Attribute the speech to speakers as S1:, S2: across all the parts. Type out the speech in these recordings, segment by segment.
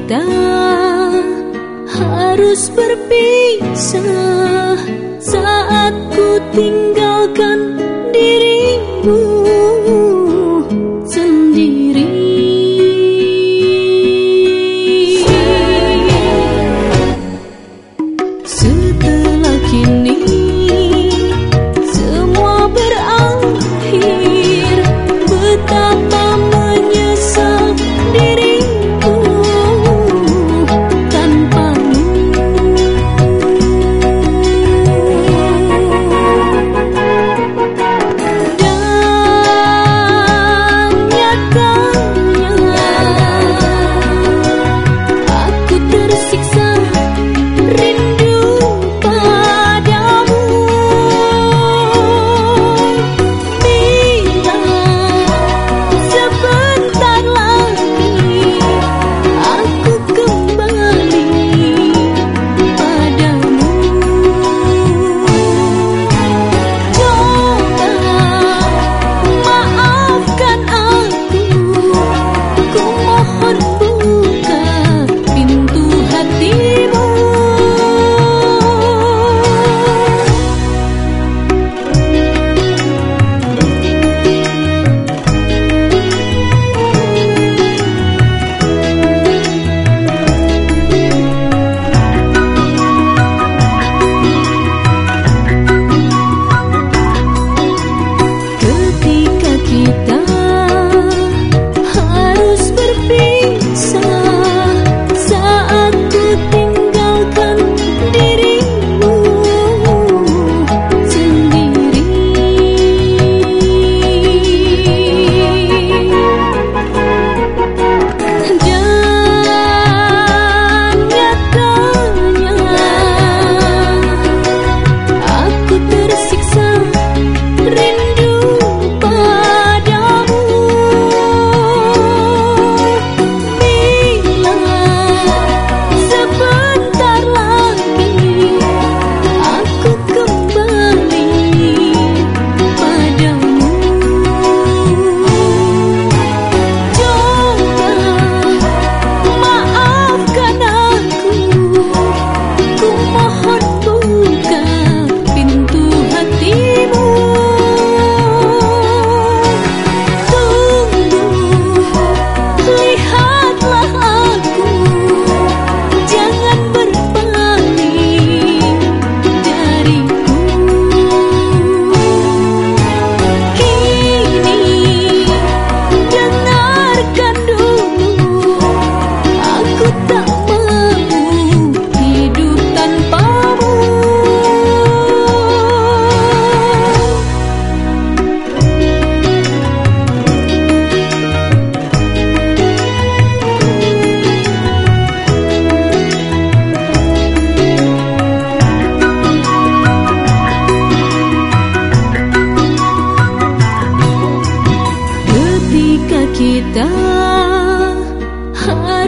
S1: kita harus berpisah saat ku tinggalkan dirimu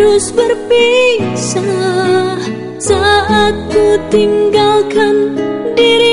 S1: harus berpisah saat ku tinggalkan dirimu